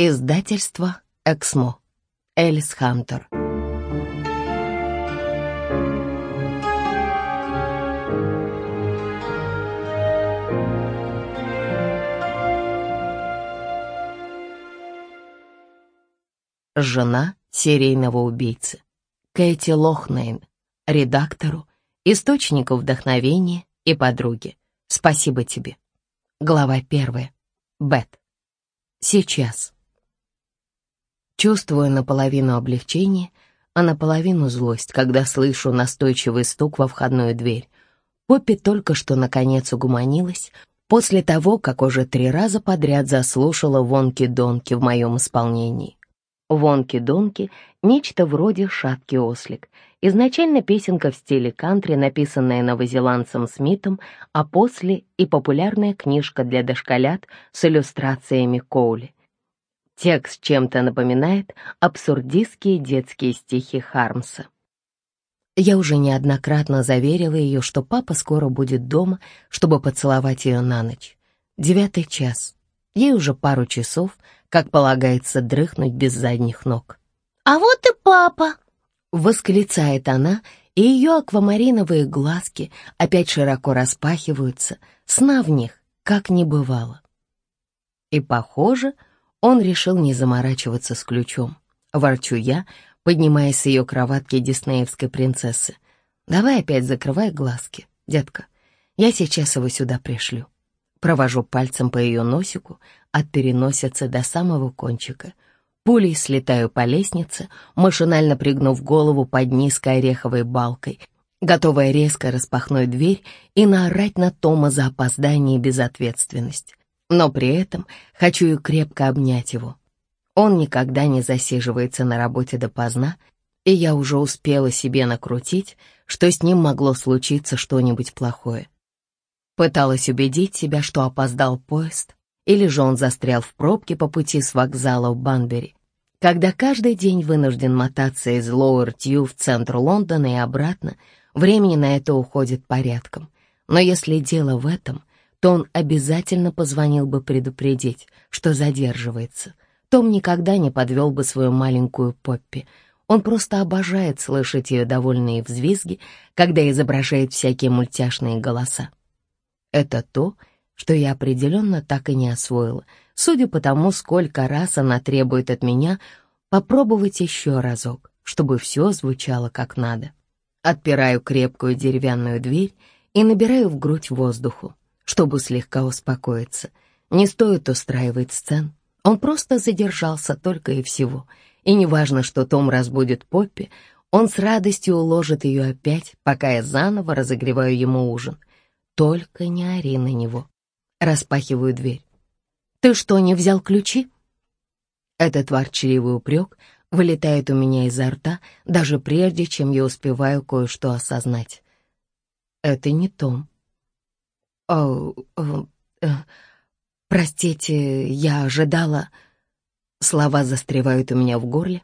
Издательство «Эксмо». Элис Хантер. Жена серийного убийцы. Кэти Лохнейн, редактору, источнику вдохновения и подруге. Спасибо тебе. Глава первая. Бет. Сейчас. Чувствую наполовину облегчение, а наполовину злость, когда слышу настойчивый стук во входную дверь. Поппи только что наконец угуманилась, после того, как уже три раза подряд заслушала вонки-донки в моем исполнении. Вонки-донки — нечто вроде «Шаткий ослик». Изначально песенка в стиле кантри, написанная новозеландцем Смитом, а после и популярная книжка для дошколят с иллюстрациями Коули. Текст чем-то напоминает абсурдистские детские стихи Хармса. Я уже неоднократно заверила ее, что папа скоро будет дома, чтобы поцеловать ее на ночь. Девятый час. Ей уже пару часов, как полагается, дрыхнуть без задних ног. «А вот и папа!» — восклицает она, и ее аквамариновые глазки опять широко распахиваются, сна в них как не бывало. И, похоже, он решил не заморачиваться с ключом. Ворчу я, поднимаясь с ее кроватки диснеевской принцессы. «Давай опять закрывай глазки, детка. Я сейчас его сюда пришлю». Провожу пальцем по ее носику, от переносицы до самого кончика. Пулей слетаю по лестнице, машинально пригнув голову под низкой ореховой балкой, готовая резко распахнуть дверь и наорать на Тома за опоздание и безответственность но при этом хочу и крепко обнять его. Он никогда не засиживается на работе допоздна, и я уже успела себе накрутить, что с ним могло случиться что-нибудь плохое. Пыталась убедить себя, что опоздал поезд, или же он застрял в пробке по пути с вокзала в Банбери, когда каждый день вынужден мотаться из Лоуэр-Тью в центр Лондона и обратно, времени на это уходит порядком. Но если дело в этом, то он обязательно позвонил бы предупредить, что задерживается. Том никогда не подвел бы свою маленькую Поппи. Он просто обожает слышать ее довольные взвизги, когда изображает всякие мультяшные голоса. Это то, что я определенно так и не освоила, судя по тому, сколько раз она требует от меня попробовать еще разок, чтобы все звучало как надо. Отпираю крепкую деревянную дверь и набираю в грудь воздуху чтобы слегка успокоиться. Не стоит устраивать сцен. Он просто задержался только и всего. И неважно, что Том разбудит Поппи, он с радостью уложит ее опять, пока я заново разогреваю ему ужин. Только не ори на него. Распахиваю дверь. «Ты что, не взял ключи?» Этот ворчливый упрек вылетает у меня изо рта, даже прежде, чем я успеваю кое-что осознать. Это не Том. «О, о, э, простите, я ожидала...» Слова застревают у меня в горле,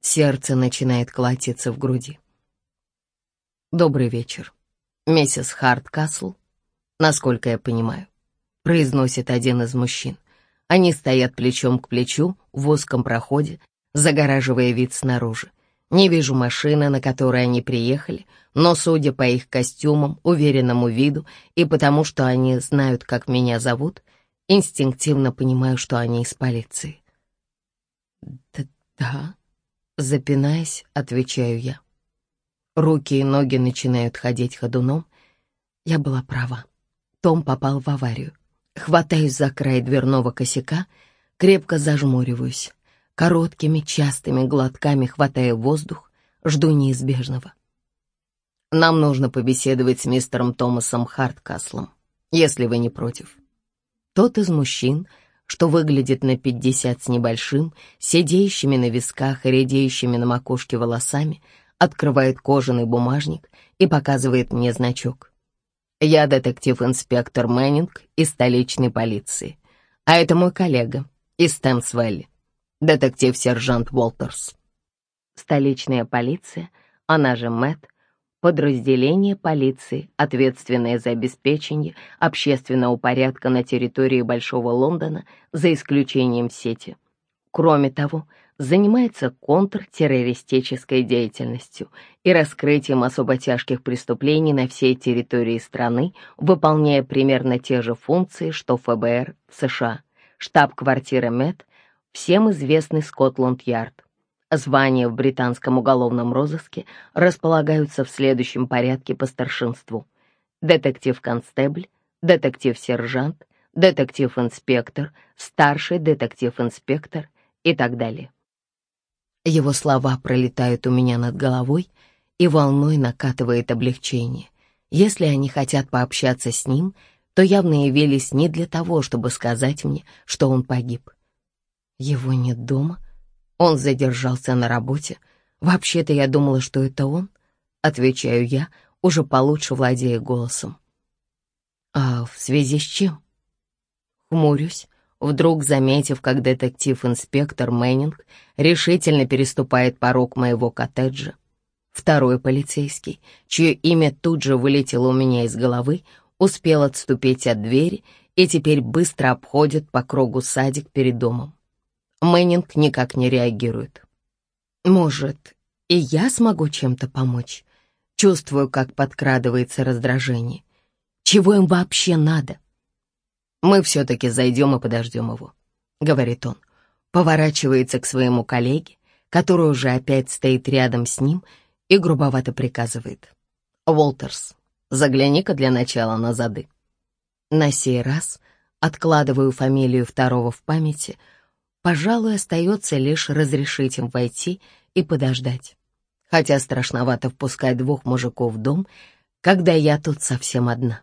сердце начинает колотиться в груди. «Добрый вечер, миссис Харткасл, насколько я понимаю», произносит один из мужчин. Они стоят плечом к плечу в узком проходе, загораживая вид снаружи. Не вижу машины, на которой они приехали, но, судя по их костюмам, уверенному виду и потому, что они знают, как меня зовут, инстинктивно понимаю, что они из полиции. «Да-да», — запинаясь, отвечаю я. Руки и ноги начинают ходить ходуном. Я была права. Том попал в аварию. Хватаюсь за край дверного косяка, крепко зажмуриваюсь короткими, частыми глотками хватая воздух, жду неизбежного. Нам нужно побеседовать с мистером Томасом Харткаслом, если вы не против. Тот из мужчин, что выглядит на пятьдесят с небольшим, сидеющими на висках и редеющими на макушке волосами, открывает кожаный бумажник и показывает мне значок. Я детектив-инспектор Мэннинг из столичной полиции, а это мой коллега из Тэмсвелли детектив-сержант Уолтерс. Столичная полиция, она же МЭТ, подразделение полиции, ответственное за обеспечение общественного порядка на территории Большого Лондона, за исключением сети. Кроме того, занимается контртеррористической деятельностью и раскрытием особо тяжких преступлений на всей территории страны, выполняя примерно те же функции, что ФБР в США. Штаб-квартира МЭД, всем известный Скотланд-Ярд. Звания в британском уголовном розыске располагаются в следующем порядке по старшинству. Детектив-констебль, детектив-сержант, детектив-инспектор, старший детектив-инспектор и так далее. Его слова пролетают у меня над головой, и волной накатывает облегчение. Если они хотят пообщаться с ним, то явно явились не для того, чтобы сказать мне, что он погиб. Его нет дома? Он задержался на работе? Вообще-то я думала, что это он. Отвечаю я, уже получше владея голосом. А в связи с чем? Хмурюсь, вдруг заметив, как детектив-инспектор Мэннинг решительно переступает порог моего коттеджа. Второй полицейский, чье имя тут же вылетело у меня из головы, успел отступить от двери и теперь быстро обходит по кругу садик перед домом. Мэннинг никак не реагирует. Может, и я смогу чем-то помочь? Чувствую, как подкрадывается раздражение. Чего им вообще надо? «Мы все-таки зайдем и подождем его», — говорит он. Поворачивается к своему коллеге, который уже опять стоит рядом с ним, и грубовато приказывает. «Уолтерс, загляни-ка для начала на зады». На сей раз откладываю фамилию второго в памяти. Пожалуй, остается лишь разрешить им войти и подождать. Хотя страшновато впускать двух мужиков в дом, когда я тут совсем одна.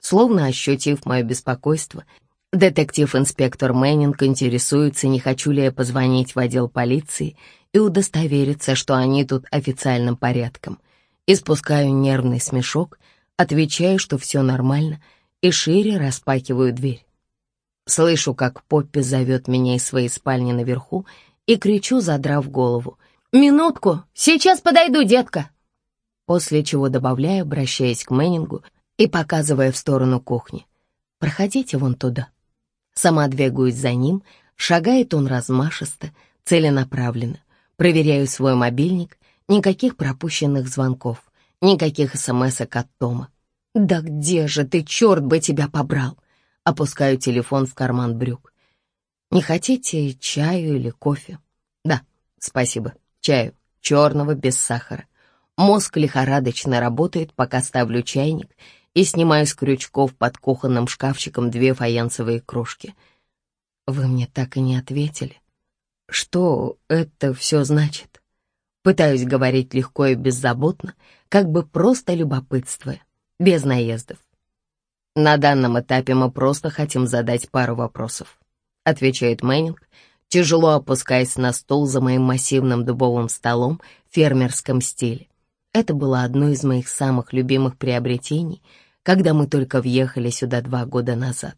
Словно ощутив мое беспокойство, детектив-инспектор Мэннинг интересуется, не хочу ли я позвонить в отдел полиции и удостовериться, что они тут официальным порядком. Испускаю нервный смешок, отвечаю, что все нормально, и шире распахиваю дверь. Слышу, как Поппи зовет меня из своей спальни наверху и кричу, задрав голову. «Минутку! Сейчас подойду, детка!» После чего добавляю, обращаясь к Мэннингу, и показывая в сторону кухни. «Проходите вон туда». Сама двигаюсь за ним, шагает он размашисто, целенаправленно. Проверяю свой мобильник, никаких пропущенных звонков, никаких смс от Тома. «Да где же ты, черт бы тебя побрал!» Опускаю телефон в карман брюк. «Не хотите чаю или кофе?» «Да, спасибо, чаю, черного, без сахара». Мозг лихорадочно работает, пока ставлю чайник и снимаю с крючков под кухонным шкафчиком две фаянсовые кружки. Вы мне так и не ответили. Что это все значит? Пытаюсь говорить легко и беззаботно, как бы просто любопытствуя, без наездов. На данном этапе мы просто хотим задать пару вопросов, отвечает Мэннинг, тяжело опускаясь на стол за моим массивным дубовым столом в фермерском стиле. Это было одно из моих самых любимых приобретений — когда мы только въехали сюда два года назад.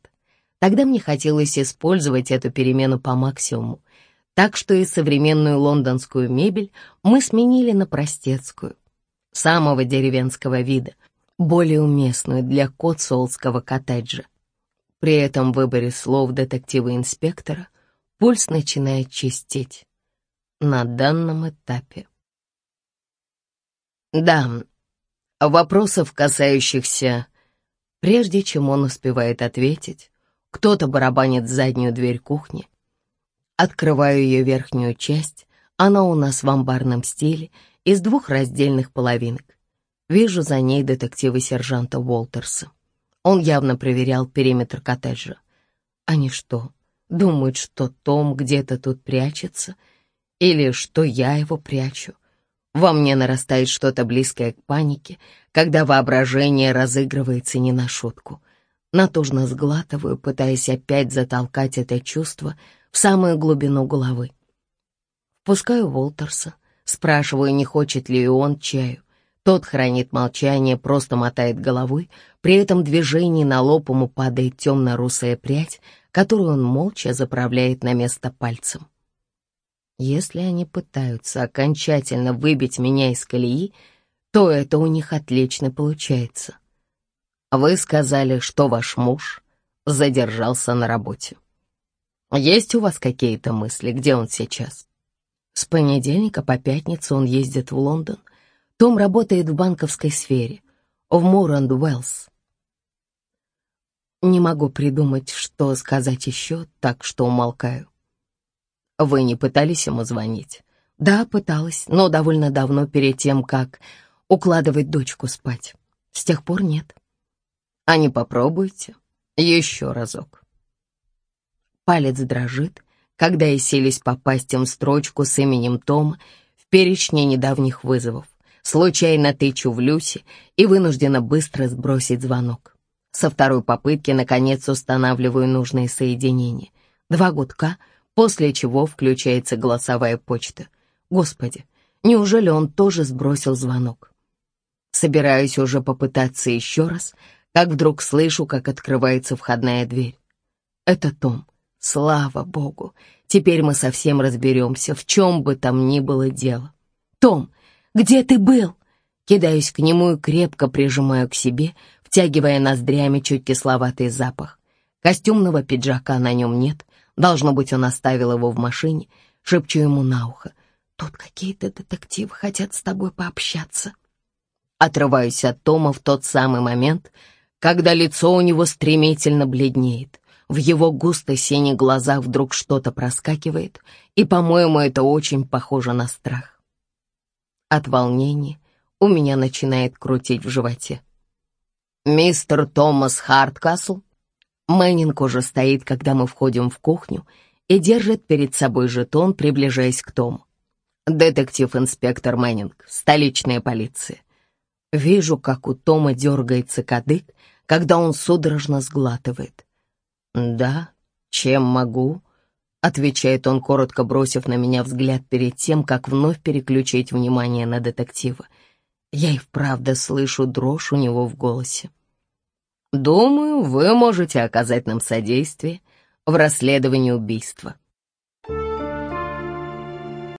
Тогда мне хотелось использовать эту перемену по максимуму, так что и современную лондонскую мебель мы сменили на простецкую, самого деревенского вида, более уместную для котсуолтского коттеджа. При этом выборе слов детектива-инспектора пульс начинает чистить. На данном этапе. Да, вопросов, касающихся Прежде чем он успевает ответить, кто-то барабанит заднюю дверь кухни. Открываю ее верхнюю часть, она у нас в амбарном стиле, из двух раздельных половинок. Вижу за ней детектива-сержанта Уолтерса. Он явно проверял периметр коттеджа. Они что, думают, что Том где-то тут прячется? Или что я его прячу? Во мне нарастает что-то близкое к панике, когда воображение разыгрывается не на шутку. Натужно сглатываю, пытаясь опять затолкать это чувство в самую глубину головы. Впускаю Волтерса, спрашиваю, не хочет ли он чаю. Тот хранит молчание, просто мотает головой, при этом движении на лоб ему падает темно-русая прядь, которую он молча заправляет на место пальцем. Если они пытаются окончательно выбить меня из колеи, то это у них отлично получается. Вы сказали, что ваш муж задержался на работе. Есть у вас какие-то мысли, где он сейчас? С понедельника по пятницу он ездит в Лондон. Том работает в банковской сфере, в Муранд Уэллс. Не могу придумать, что сказать еще, так что умолкаю. Вы не пытались ему звонить? Да, пыталась, но довольно давно перед тем, как укладывать дочку спать. С тех пор нет. А не попробуйте? Еще разок. Палец дрожит, когда я селись попасть им в строчку с именем Том в перечне недавних вызовов. Случайно тычу в Люси и вынуждена быстро сбросить звонок. Со второй попытки, наконец, устанавливаю нужные соединения. Два гудка, после чего включается голосовая почта. Господи, неужели он тоже сбросил звонок? Собираюсь уже попытаться еще раз, как вдруг слышу, как открывается входная дверь. Это Том. Слава богу, теперь мы совсем разберемся, в чем бы там ни было дело. Том, где ты был? Кидаюсь к нему и крепко прижимаю к себе, втягивая ноздрями чуть кисловатый запах. Костюмного пиджака на нем нет, должно быть, он оставил его в машине. Шепчу ему на ухо. Тут какие-то детективы хотят с тобой пообщаться. Отрываюсь от Тома в тот самый момент, когда лицо у него стремительно бледнеет. В его густо-синих глазах вдруг что-то проскакивает, и, по-моему, это очень похоже на страх. От волнения у меня начинает крутить в животе. «Мистер Томас Харткасл?» Мэннинг уже стоит, когда мы входим в кухню, и держит перед собой жетон, приближаясь к Тому. «Детектив-инспектор Мэннинг, столичная полиция». Вижу, как у Тома дергается кадык, когда он судорожно сглатывает. «Да, чем могу?» — отвечает он, коротко бросив на меня взгляд перед тем, как вновь переключить внимание на детектива. Я и вправду слышу дрожь у него в голосе. «Думаю, вы можете оказать нам содействие в расследовании убийства»,